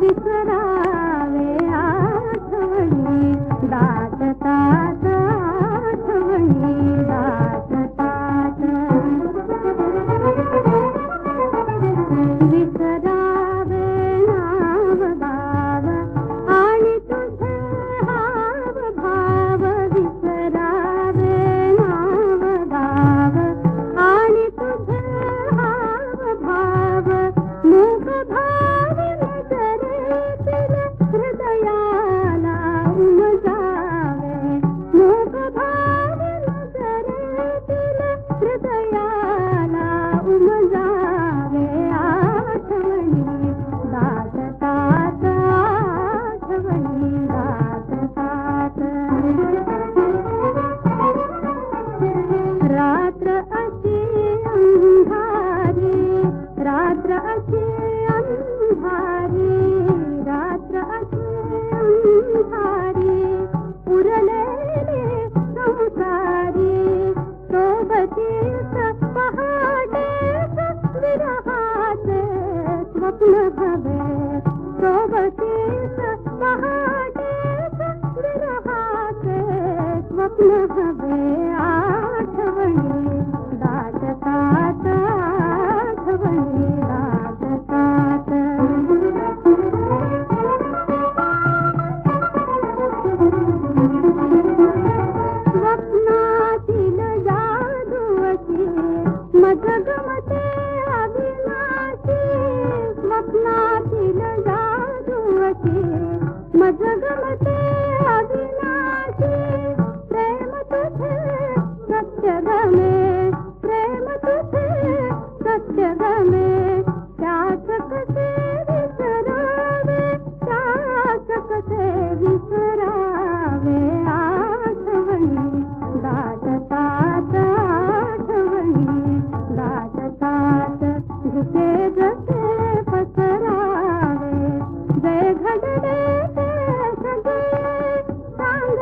विसरावे आठवणी दा रात्र अति अंधारे, रात्र अति अंधारे, रात्र अति अंधारे, उरले संसारे, सोबते पहाड़े स्वप्न भवे, सोबते पहाड़े स्वप्न भवे। पसरावे जय घडले ते सगळे सांग